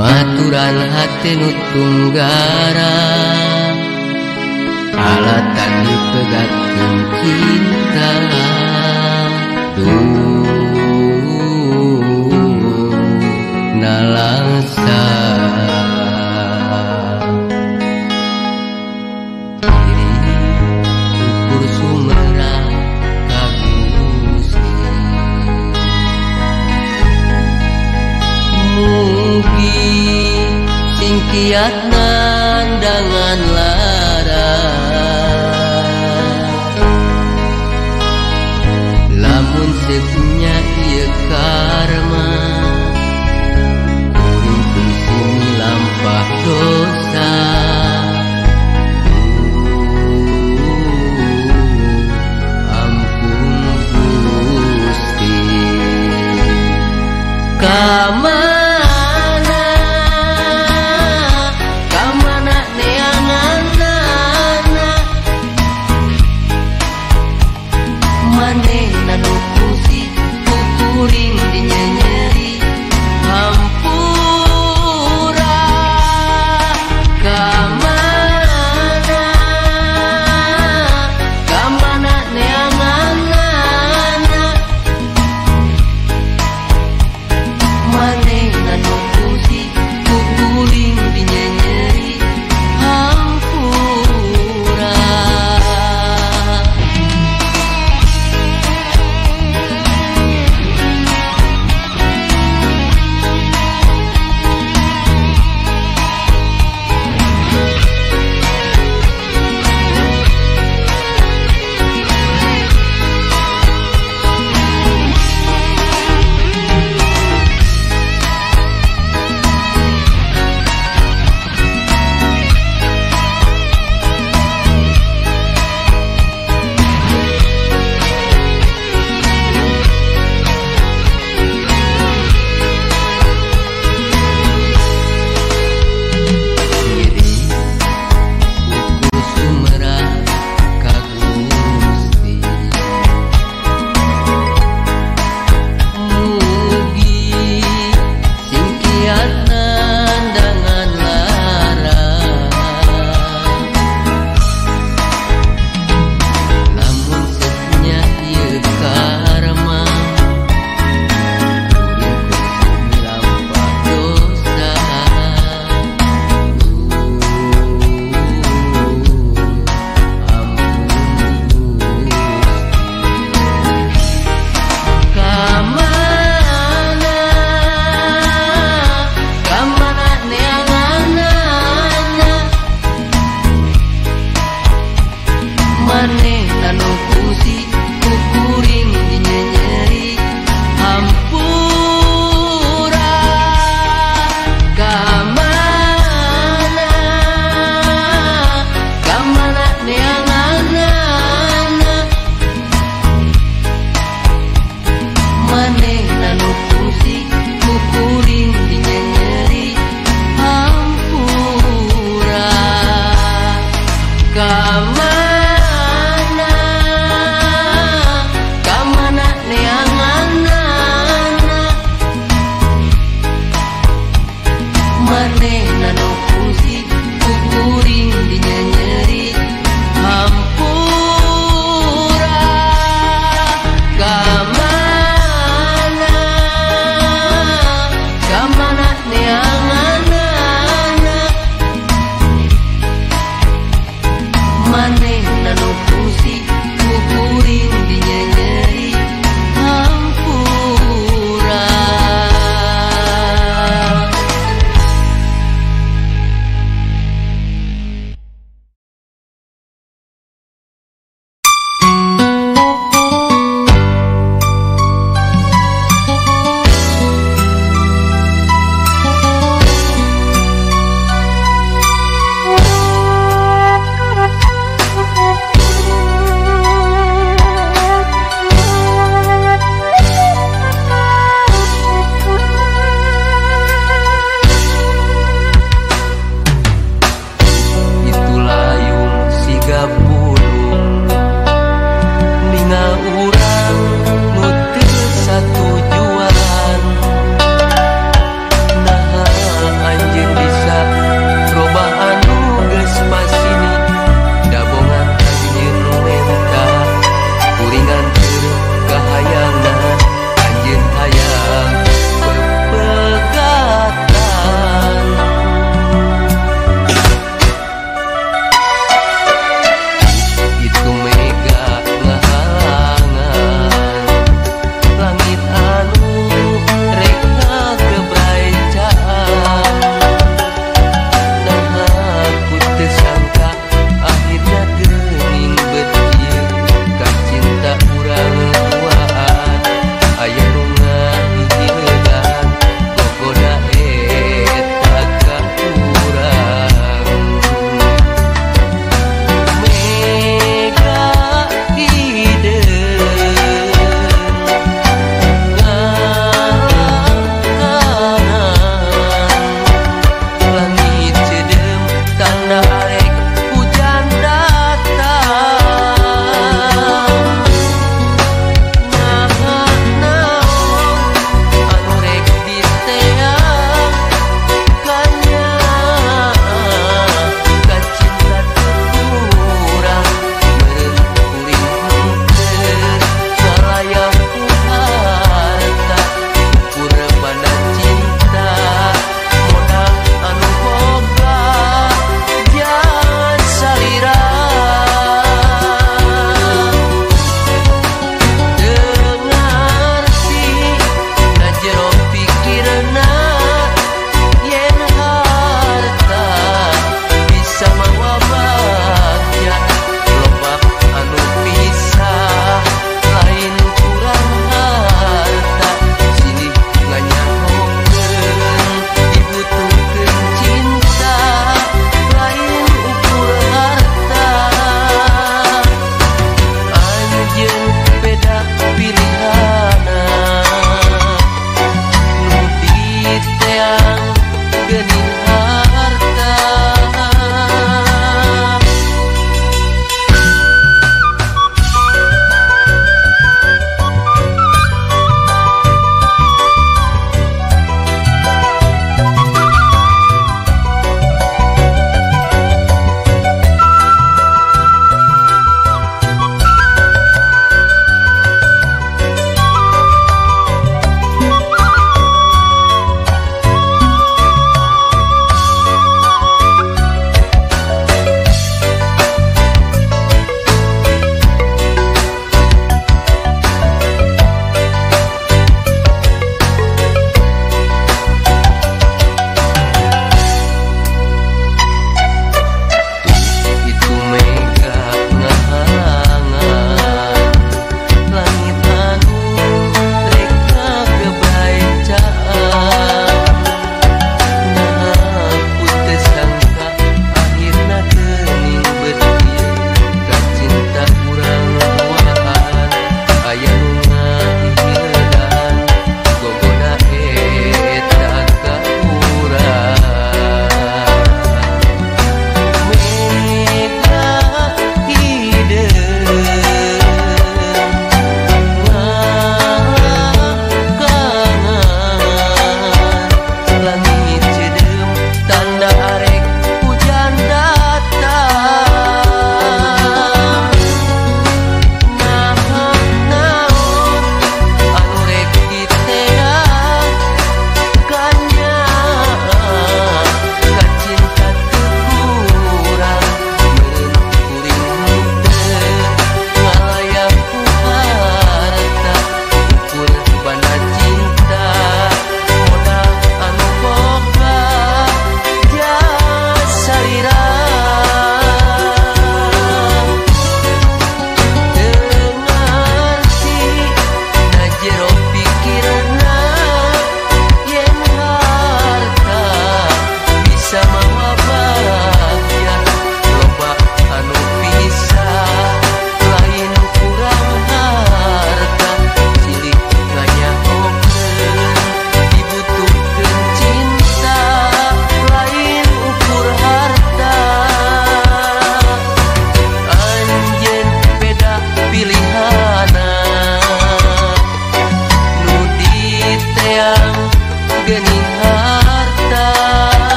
maturan hati nutunggara alatan dipegatkan cinta. Duh nalangsa kiat nandangan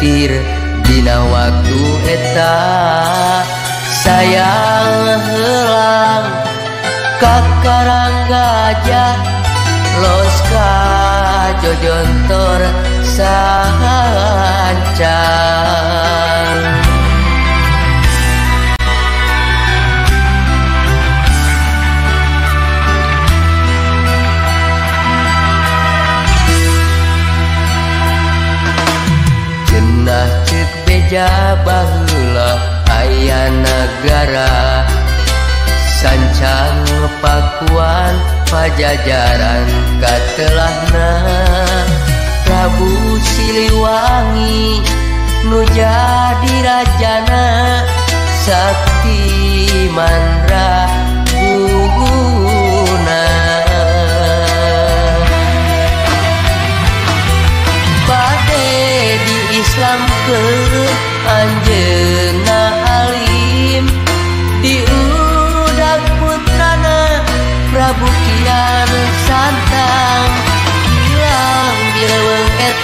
petir pajajaran katelahna. Prabu Siliwangi nuja dirajana Sakti Mandra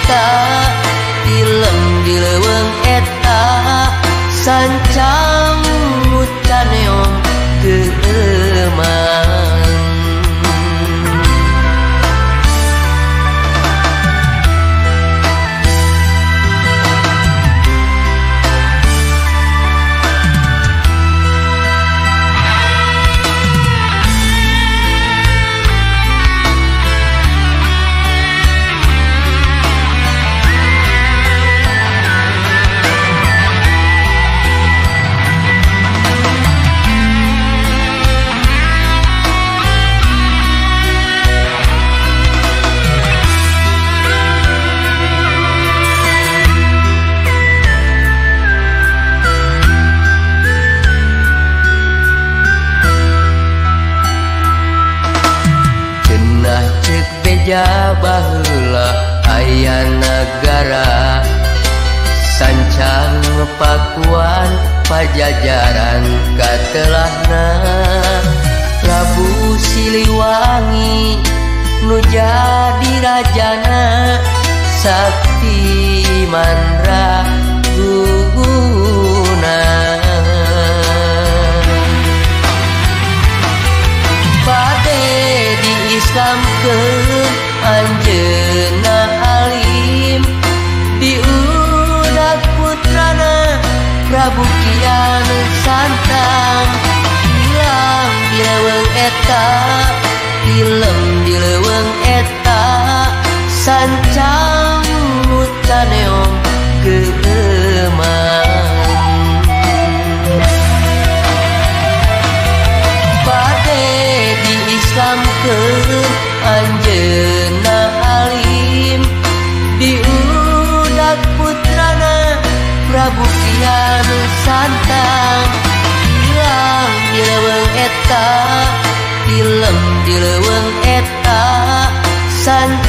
eta di dileweng eta sanca negara sancang Pakuan pajajaran katelahna Prabu Siliwangi nu jadi Rajana Sakti Mandra Guguna. Di Islam ke eta film di leweng eta santai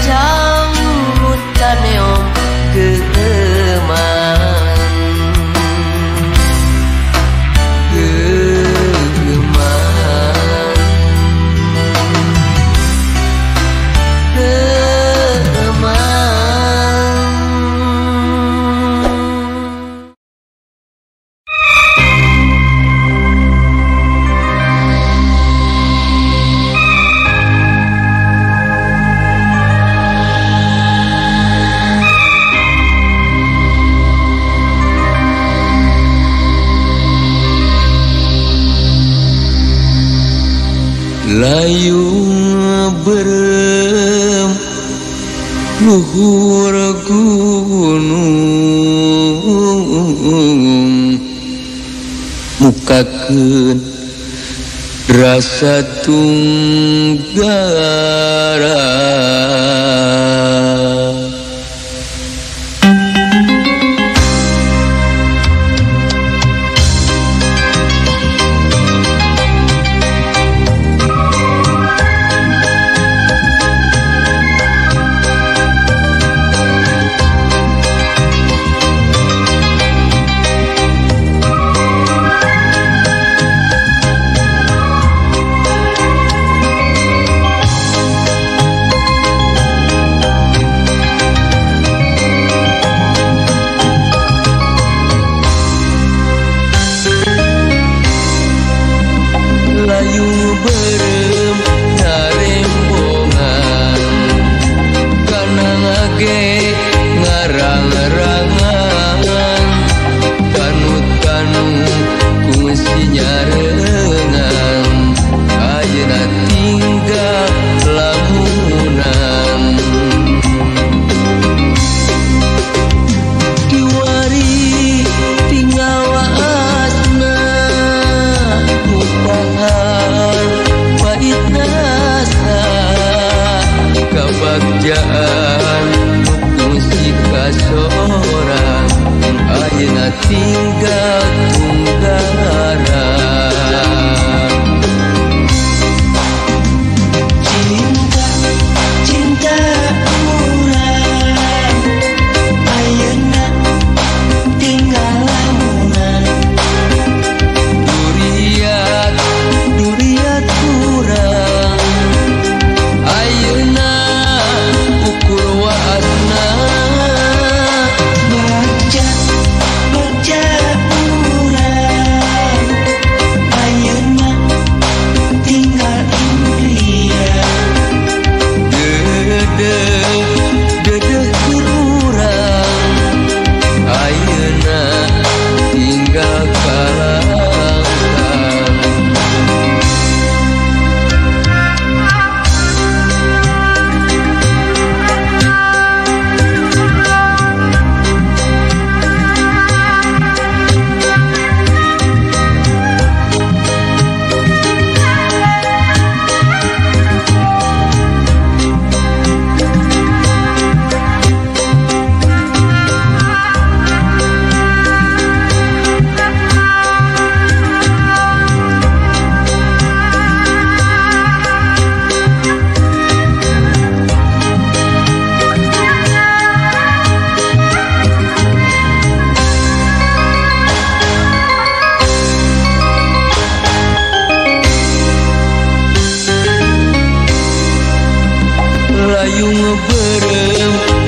La mlayung berem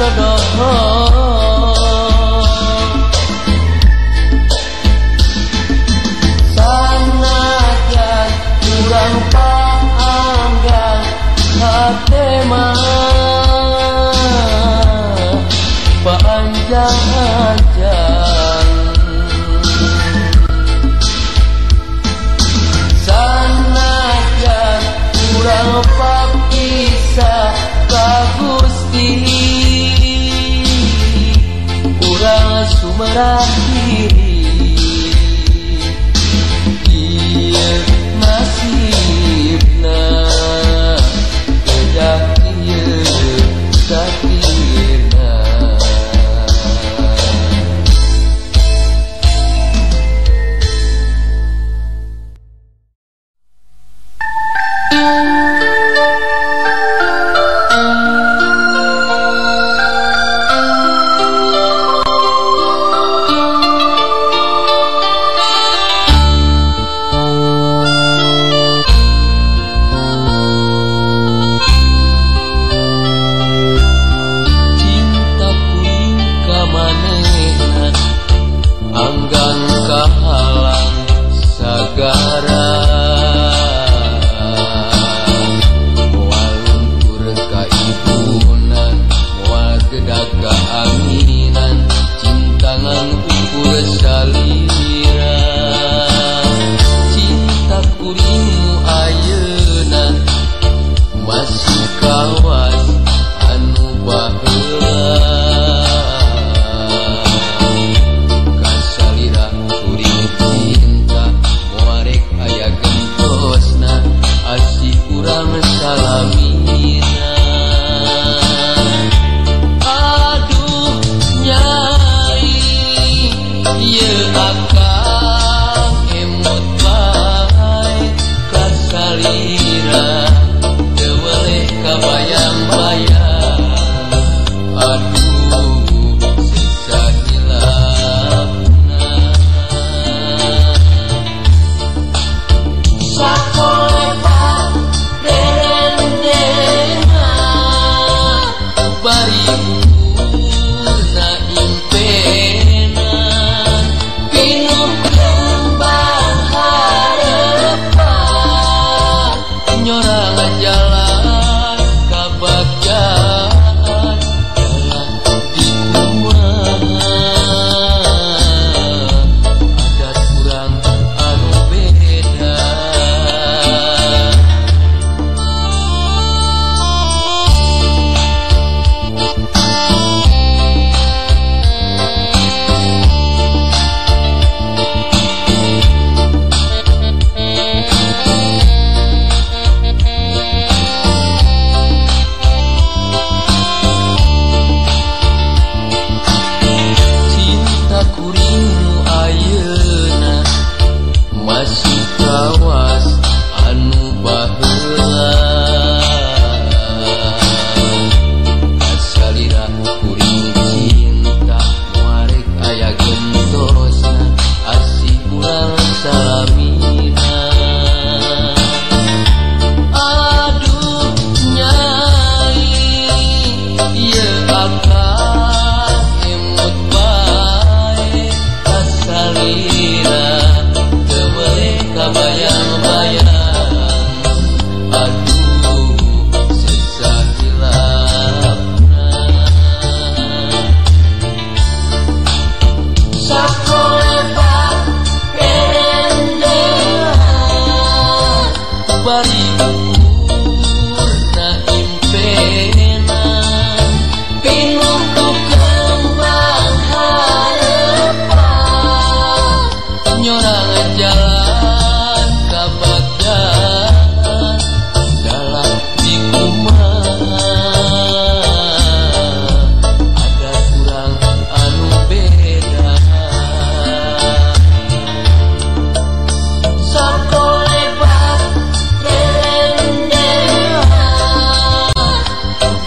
the door.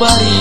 nobody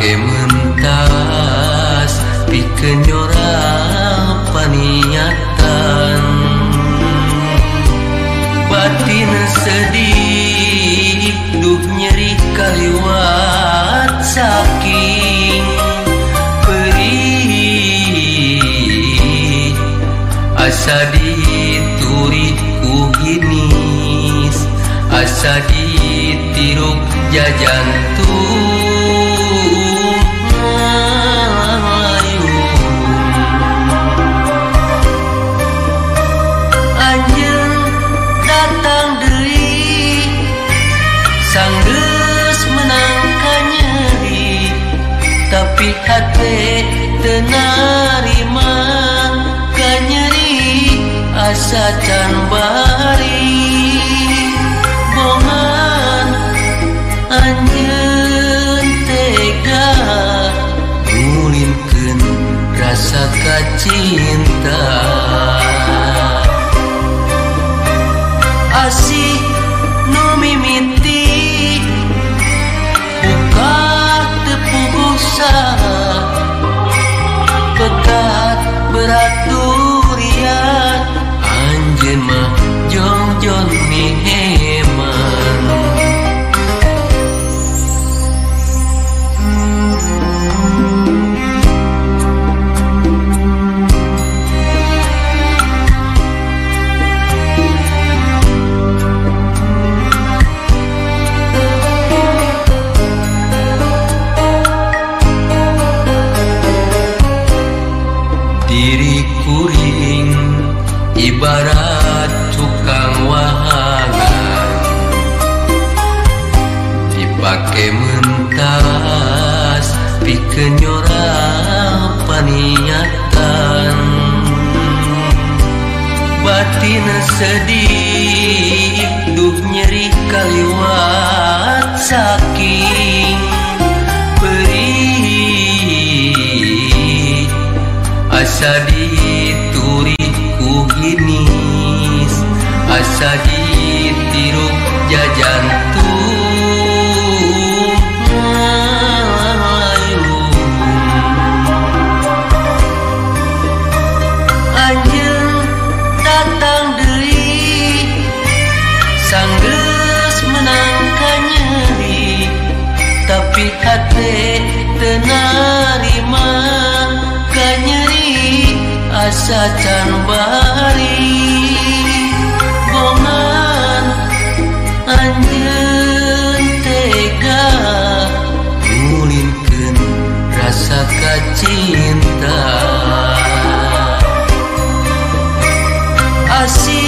dipake mentas pikeun nyorang paniatan batin sedih duh nyeri kaliwat saking. Perih asa dituri ku hinis asa ditiruk jajantung Tenarima kanyeri asa can bari Bongan anjen tega Mulinkan rasa kacinta Tina sedih Duh nyeri kaliwat saking perih Asa dituri ku hinis Asa ditiruk jajan sacan bari. Bongan anjeun tega. Ngulinkeun rasa kacinta. Asih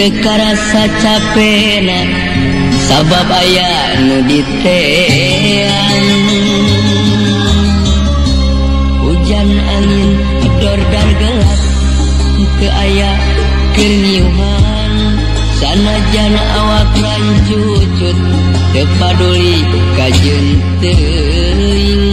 teka rasa capena sabab ayah nu diteang. Hujan angin dor dan gelap ke ayah keriuhan. Sana jana awak rancucut kepaduli kajen teling